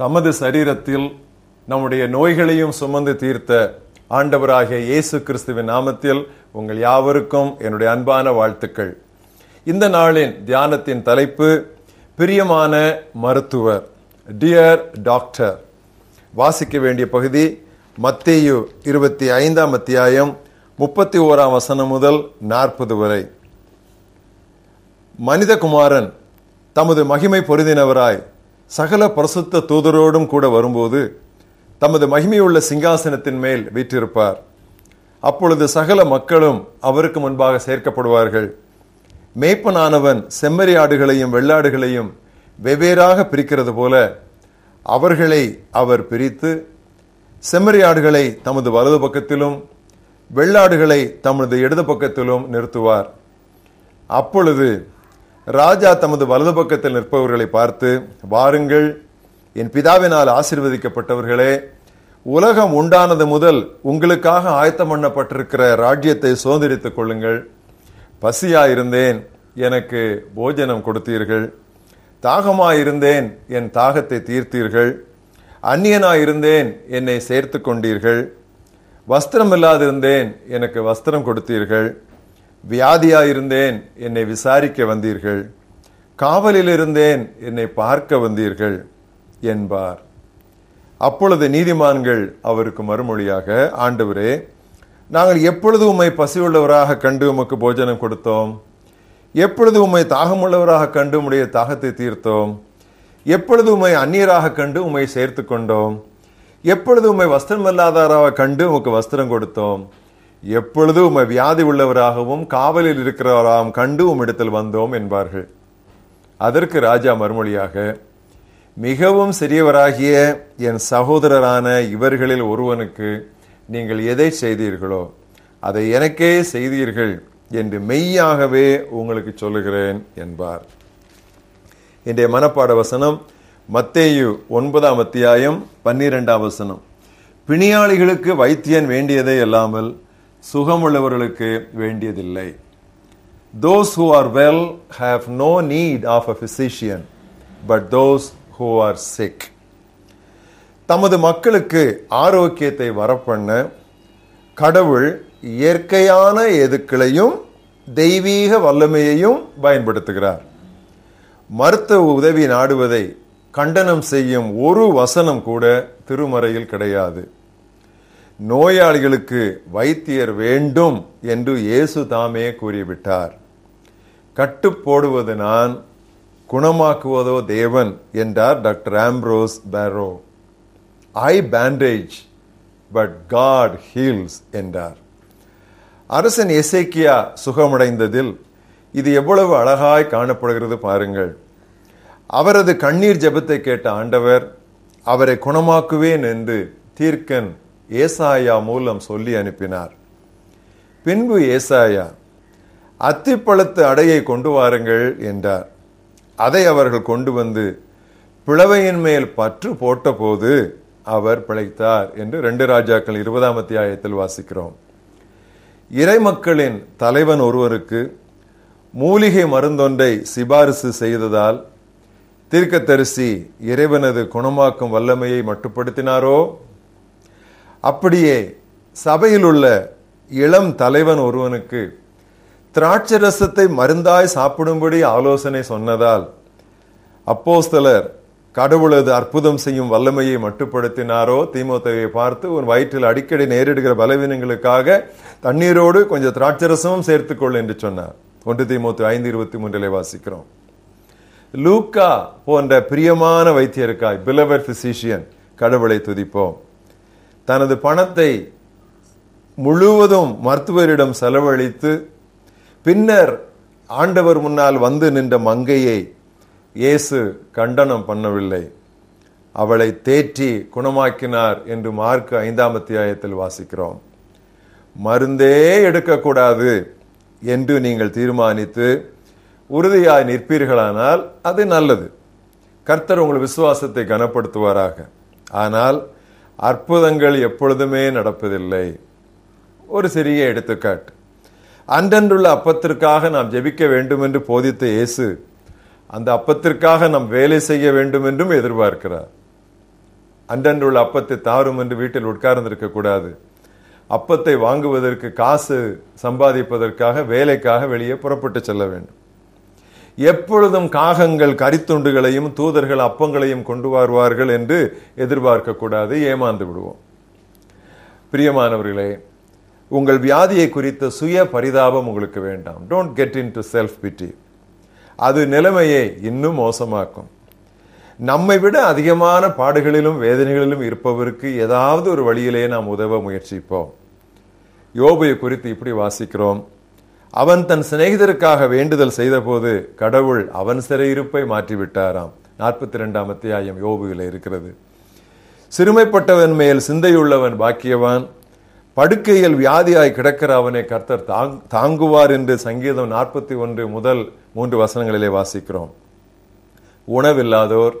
தமது சரீரத்தில் நம்முடைய நோய்களையும் சுமந்து தீர்த்த ஆண்டவராகிய இயேசு கிறிஸ்துவின் நாமத்தில் உங்கள் யாவருக்கும் என்னுடைய அன்பான வாழ்த்துக்கள். இந்த நாளின் தியானத்தின் தலைப்பு பிரியமான மருத்துவர் டியர் டாக்டர். வாசிக்க வேண்டிய பகுதி மத்தேயு இருபத்தி ஐந்தாம் அத்தியாயம் முப்பத்தி ஓராம் வசனம் முதல் நாற்பது வரை. மனிதகுமாரன் தமது மகிமை பொருந்தினவராய் சகல பிரசுத்த தூதரோடும் கூட வரும்போது தமது மகிமையுள்ள சிங்காசனத்தின் மேல் வீற்றிருப்பார். அப்பொழுது சகல மக்களும் அவருக்கு முன்பாக சேர்க்கப்படுவார்கள். மேய்ப்பனானவன் செம்மறி ஆடுகளையும் வெள்ளாடுகளையும் வெவ்வேறாக பிரிக்கிறது போல அவர்களை அவர் பிரித்து செம்மறி ஆடுகளை தமது வலது பக்கத்திலும் வெள்ளாடுகளை தமது இடது பக்கத்திலும் நிறுத்துவார். அப்பொழுது ராஜா தமது வலது பக்கத்தில் நிற்பவர்களை பார்த்து வாருங்கள் என் பிதாவினால் ஆசிர்வதிக்கப்பட்டவர்களே உலகம் உண்டானது முதல் உங்களுக்காக ஆயத்தம் பண்ணப்பட்டிருக்கிற ராஜ்யத்தை சுதந்திரித்துக் கொள்ளுங்கள். பசியாயிருந்தேன் எனக்கு போஜனம் கொடுத்தீர்கள். தாகமாயிருந்தேன் என் தாகத்தை தீர்த்தீர்கள். அந்நியனாயிருந்தேன் என்னை சேர்த்து கொண்டீர்கள். வஸ்திரம் இல்லாதிருந்தேன் எனக்கு வஸ்திரம் கொடுத்தீர்கள். வியாதியாயிருந்தேன் என்னை விசாரிக்க வந்தீர்கள். காவலில் இருந்தேன் என்னை பார்க்க வந்தீர்கள் என்பார். அப்பொழுது நீதிமான்கள் அவருக்கு மறுமொழியாக ஆண்டவரே நாங்கள் எப்பொழுது உம்மை பசியுள்ளவராக கண்டு உமக்கு போஜனம் கொடுத்தோம்? எப்பொழுது உம்மை தாகமுள்ளவராக கண்டு உம்முடைய தாகத்தை தீர்த்தோம்? எப்பொழுது உம்மை அந்நியராக கண்டு உம்மை சேர்த்து கொண்டோம் எப்பொழுது உம்மை வஸ்திரம் இல்லாதாராக கண்டு உமக்கு வஸ்திரம் கொடுத்தோம்? எப்பொழுது உமை வியாதி உள்ளவராகவும் காவலில் இருக்கிறவராகவும் கண்டு உம்மிடத்தில் வந்தோம் என்பார்கள். அதற்கு ராஜா மறுமொழியாக மிகவும் சிறியவராகிய என் சகோதரரான இவர்களில் ஒருவனுக்கு நீங்கள் எதை செய்தீர்களோ அதை எனக்கே செய்தீர்கள் என்று மெய்யாகவே உங்களுக்கு சொல்லுகிறேன் என்பார். இன்றைய மனப்பாட வசனம் மத்தேயு ஒன்பதாம் அத்தியாயம் பன்னிரெண்டாம் வசனம். பிணியாளிகளுக்கு வைத்தியன் வேண்டியதே இல்லாமல் சுகமுள்ளவர்களுக்கு வேண்டியதில்லை. Those who are well have no need of a physician but those who are sick. தமது மக்களுக்கு ஆரோக்கியத்தை வரப்பண்ண கடவுள் இயற்கையான எதுக்களையும் தெய்வீக வல்லமையையும் பயன்படுத்துகிறார். மருத்துவ உதவி நாடுவதை கண்டனம் செய்யும் ஒரு வசனம் கூட திருமறையில் கிடையாது. நோயாளிகளுக்கு வைத்தியர் வேண்டும் என்று இயேசு தாமே கூறிவிட்டார். கட்டு போடுவது நான் குணமாக்குவதோ தேவன் என்றார் doctor Ambrose Paré. I bandage but God heals என்றார். அரசன் எசேக்கியா சுகமடைந்ததில் இது எவ்வளவு அழகாய் காணப்படுகிறது பாருங்கள். அவரது கண்ணீர் ஜபத்தை கேட்ட ஆண்டவர் அவரை குணமாக்குவேன் என்று தீர்க்கன் ஏசாயா மூலம் சொல்லி அனுப்பினார். பின்பு ஏசாயா அத்திப்பழத்து அடையை கொண்டு வாருங்கள் என்றார். அதை அவர்கள் கொண்டு வந்து பிளவையின் மேல் பற்று போட்டபோது அவர் பிழைத்தார் என்று ரெண்டு ராஜாக்கள் இருபதாம் அத்தியாயத்தில் வாசிக்கிறோம். இறைமக்களின் தலைவன் ஒருவருக்கு மூலிகை மருந்தொன்றை சிபாரிசு செய்ததால் தீர்க்கத்தரிசி இறைவனது குணமாக்கும் வல்லமையை மட்டுப்படுத்தினாரோ? அப்படியே சபையில் உள்ள இளம் தலைவன் ஒருவனுக்கு திராட்சரசத்தை மருந்தாய் சாப்பிடும்படி ஆலோசனை சொன்னதால் அப்போஸ்தலர் கடவுளது அற்புதம் செய்யும் வல்லமையை மட்டுப்படுத்தினாரோ? திமுகவை பார்த்து ஒரு வயிற்றில் அடிக்கடி நேரிடுகிற பலவீனங்களுக்காக தண்ணீரோடு கொஞ்சம் திராட்சரசமும் சேர்த்துக்கொள் என்று சொன்னார். ஒன்று திமுக ஐந்து இருபத்தி மூன்றிலே வாசிக்கிறோம். லூக்கா போன்ற பிரியமான வைத்தியருக்காய் பிலவர் பிசிஷியன் கடவுளை துதிப்போம். தனது பணத்தை முழுவதும் மருத்துவரிடம் செலவழித்து பின்னர் ஆண்டவர் முன்னால் வந்து நின்ற மங்கையை இயேசு கண்டனம் பண்ணவில்லை. அவளை தேற்றி குணமாக்கினார் என்று மார்க் ஐந்தாம் அத்தியாயத்தில் வாசிக்கிறோம். மருந்தே எடுக்கக்கூடாது என்று நீங்கள் தீர்மானித்து உறுதியாய் நிற்பீர்களானால் அது நல்லது. கர்த்தர் உங்கள் விசுவாசத்தை கனப்படுத்துவாராக. ஆனால் அற்புதங்கள் எப்பொழுதுமே நடப்பதில்லை. ஒரு சிறிய எடுத்துக்காட்டு. அன்றன்றுள்ள அப்பத்திற்காக நாம் ஜெபிக்க வேண்டும் என்று போதித்த இயேசு அந்த அப்பத்திற்காக நாம் வேலை செய்ய வேண்டும் என்றும் எதிர்பார்க்கிறார். அன்றன்றுள்ள அப்பத்தை தாரும் என்று வீட்டில் உட்கார்ந்திருக்க கூடாது. அப்பத்தை வாங்குவதற்கு காசு சம்பாதிப்பதற்காக வேலைக்காக வெளியே புறப்பட்டு செல்ல வேண்டும். எப்பொழுதும் காகங்கள் கரித்துண்டுகளையும் தூதர்கள் அப்பங்களையும் கொண்டு வருவார்கள் என்று எதிர்பார்க்கக்கூடாது ஏமாந்து விடுவோம். பிரியமானவர்களே உங்கள் வியாதியை குறித்த சுய பரிதாபம் உங்களுக்கு வேண்டாம். Don't get into self pity அது நிலைமையை இன்னும் மோசமாக்கும். நம்மை விட அதிகமான பாடுகளிலும் வேதனைகளிலும் இருப்பவருக்கு ஏதாவது ஒரு வழியிலே நாம் உதவ முயற்சிப்போம். யோபையை குறித்து இப்படி வாசிக்கிறோம். அவன் தன் சிநேகிதருக்காக வேண்டுதல் செய்தபோது கடவுள் அவன் சிறையிருப்பை மாற்றிவிட்டாராம். நாற்பத்தி ரெண்டாம் அத்தியாயம் யோபுவில் இருக்கிறது. சிறுமைப்பட்டவன் மேல் சிந்தையுள்ளவன் பாக்கியவான். படுக்கையில் வியாதியாய் கிடக்கிற அவனை கர்த்தர் தாங்குவார் என்று சங்கீதம் நாற்பத்தி ஒன்று முதல் மூன்று வசனங்களிலே வாசிக்கிறோம். உணவில்லாதோர்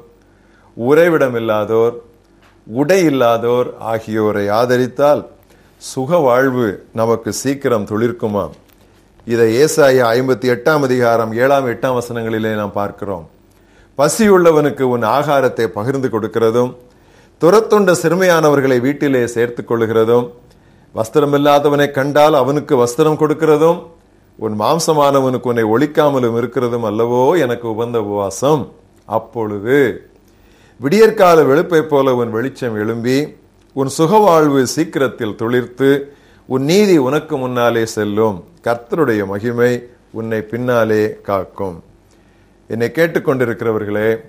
உறைவிடமில்லாதோர் உடை இல்லாதோர் ஆகியோரை ஆதரித்தால் சுக வாழ்வு நமக்கு சீக்கிரம் துளிர்க்குமாம். இதை ஏசாய ஐம்பத்தி எட்டாம் அதிகாரம் ஏழாம் எட்டாம் வசனங்களிலே நாம் பார்க்கிறோம். பசியுள்ளவனுக்கு உன் ஆகாரத்தை பகிர்ந்து கொடுக்கிறதும் துரத்துண்ட சிறுமையானவர்களை வீட்டிலே சேர்த்துக் கொள்கிறதும் வஸ்திரமில்லாதவனை கண்டால் அவனுக்கு வஸ்திரம் கொடுக்கிறதும் உன் மாம்சமானவனுக்கு உன்னை ஒழிக்காமலும் இருக்கிறதும் அல்லவோ எனக்கு உகந்த உபவாசம். அப்பொழுது விடியற்கால வெளுப்பை போல உன் வெளிச்சம் எழும்பி உன் சுகவாழ்வு சீக்கிரத்தில் துளிர்த்து உன் நீதி உனக்கு முன்னாலே செல்லும். கர்த்தருடைய மகிமை உன்னை பின்னாலே காக்கும். என்னை கேட்டுக்கொண்டிருக்கிறவர்களே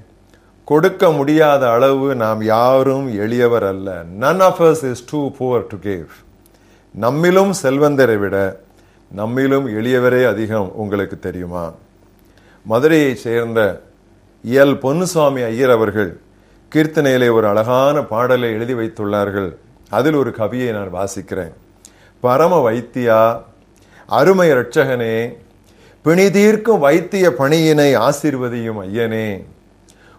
கொடுக்க முடியாத அளவு நாம் யாரும் எளியவர் அல்ல. None of us is too poor to give நம்மிலும் செல்வந்தரை விட நம்மிலும் எளியவரே அதிகம் உங்களுக்கு தெரியுமா? மதுரையைச் சேர்ந்த எல். பொன்னுசாமி ஐயர் அவர்கள் கீர்த்தனையிலே ஒரு அழகான பாடலை எழுதி வைத்துள்ளார்கள். அதில் ஒரு கவியை நான் வாசிக்கிறேன். பரம வைத்தியா அருமை இரட்சகனே பிணி தீர்க்கும் வைத்திய பணியினை ஆசிர்வதியும் ஐயனே.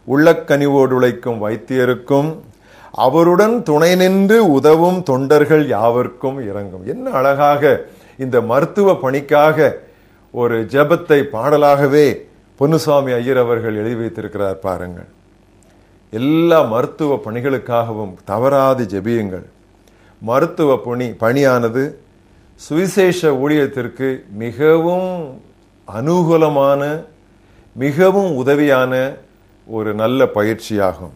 உள்ளக்கனிவோடு உழைக்கும் வைத்தியருக்கும் அவருடன் துணை நின்று உதவும் தொண்டர்கள் யாவர்க்கும் இறங்கும் என்ன அழகாக இந்த மருத்துவ பணிக்காக ஒரு ஜெபத்தை பாடலாகவே பொன்னுசாமி ஐயர் அவர்கள் எழுதி வைத்திருக்கிறார் பாருங்கள். எல்லா மருத்துவ பணிகளுக்காகவும் தவறாது ஜெபியுங்கள். மருத்துவ பணி பணியானது சுவிசேஷ ஊழியத்திற்கு மிகவும் அனுகூலமான மிகவும் உதவியான ஒரு நல்ல பயிற்சியாகும்.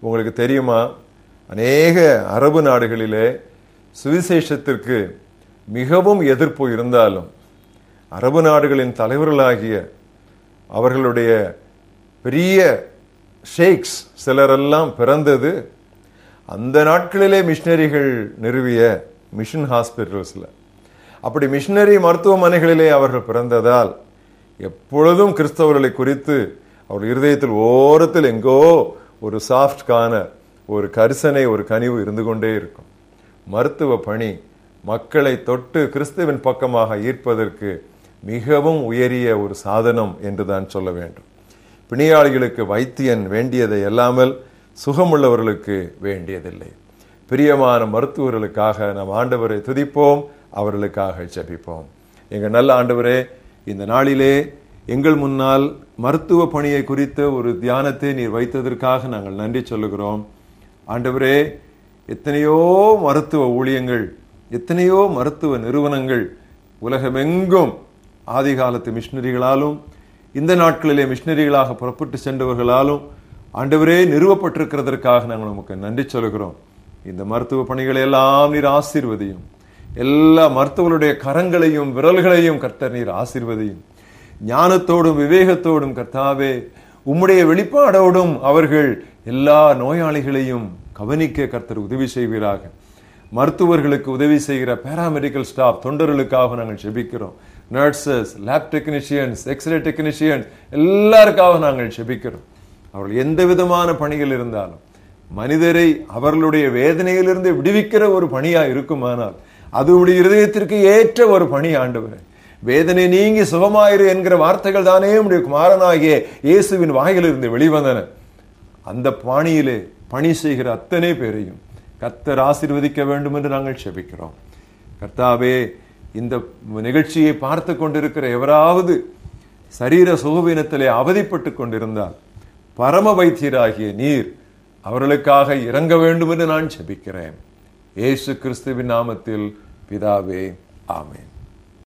உங்களுக்கு தெரியுமா? அநேக அரபு நாடுகளிலே சுவிசேஷத்திற்கு மிகவும் எதிர்ப்பு இருந்தாலும் அரபு நாடுகளின் தலைவர்களாகிய அவர்களுடைய பெரிய ஷேக்ஸ் சிலரெல்லாம் பிறந்தது அந்த நாட்களிலே மிஷினரிகள் நிறுவிய மிஷன் ஹாஸ்பிட்டல்ஸில். அப்படி மிஷினரி மருத்துவமனைகளிலே அவர்கள் பிறந்ததால் எப்பொழுதும் கிறிஸ்தவர்களை குறித்து அவர் இருதயத்தில் ஓரத்தில் எங்கோ ஒரு சாஃப்ட்கான ஒரு கரிசனை ஒரு கனிவு இருந்து கொண்டே இருக்கும். மருத்துவ பணி மக்களை தொட்டு கிறிஸ்துவின் பக்கமாக ஈர்ப்பதற்கு மிகவும் உயரிய ஒரு சாதனம் என்று தான் சொல்ல வேண்டும். பிணியாளிகளுக்கு வைத்தியன் வேண்டியதை எல்லாமல் சுகமுள்ளவர்களுக்கு வேண்டியதில்லை. பிரியமான மருத்துவர்களுக்காக நாம் ஆண்டவரை துதிப்போம் அவர்களுக்காக ஜபிப்போம். எங்கள் நல்ல ஆண்டவரே இந்த நாளிலே எங்கள் முன்னால் மருத்துவ பணியை குறித்த ஒரு தியானத்தை நீர் வைத்ததற்காக நாங்கள் நன்றி சொல்லுகிறோம். ஆண்டவரே எத்தனையோ மருத்துவ ஊழியங்கள் எத்தனையோ மருத்துவ நிறுவனங்கள் உலகமெங்கும் ஆதி காலத்து மிஷினரிகளாலும் இந்த நாட்களிலே மிஷினரிகளாக புறப்பட்டு சென்றவர்களாலும் ஆண்டவரே நிறுவப்பட்டிருக்கிறதற்காக நாங்கள் உமக்கு நன்றி சொல்கிறோம் இந்த மருத்துவ பணிகளை எல்லாம் நீர் ஆசீர்வதியும். எல்லா மருத்துவர்களுடைய கரங்களையும் விரல்களையும் கர்த்தர் நீர் ஆசீர்வதியும். ஞானத்தோடும் விவேகத்தோடும் கர்த்தாவே உம்முடைய வெளிப்பாடோடும் அவர்கள் எல்லா நோயாளிகளையும் கவனிக்க கர்த்தர் உதவி செய்வீராக. மருத்துவர்களுக்கு உதவி செய்கிற பேராமெடிக்கல் ஸ்டாஃப் தொண்டர்களுக்காக நாங்கள் செபிக்கிறோம். Nurses lab technicians x ray technicians எல்லாருக்காக நாங்கள் செபிக்கிறோம். அவர்கள் எந்த விதமான பணிகள் இருந்தாலும் மனிதரை அவர்களுடைய வேதனையிலிருந்து விடுவிக்கிற ஒரு பணியா இருக்குமானால் அது உடைய இருதயத்திற்கு ஏற்ற ஒரு பணி ஆண்டவர். வேதனை நீங்கி சுகமாயிரு என்கிற வார்த்தைகள் தானே உடைய குமாரனாகிய இயேசுவின் வாயிலிருந்து வெளிவந்தன. அந்த பாணியிலே பணி செய்கிற அத்தனை பேரையும் கர்த்தர் ஆசீர்வதிக்க வேண்டும் என்று நாங்கள் செபிக்கிறோம். கர்த்தாவே இந்த நிகழ்ச்சியை பார்த்து கொண்டிருக்கிற எவராவது சரீர சுகவீனத்திலே அவதிப்பட்டு கொண்டிருந்தால் பரம வைத்தியராகிய நீர் அவர்களுக்காக இறங்க வேண்டும் என்று நான் செபிக்கிறேன் ஏசு கிறிஸ்துவின் நாமத்தில் பிதாவே ஆமேன்.